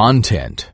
Content.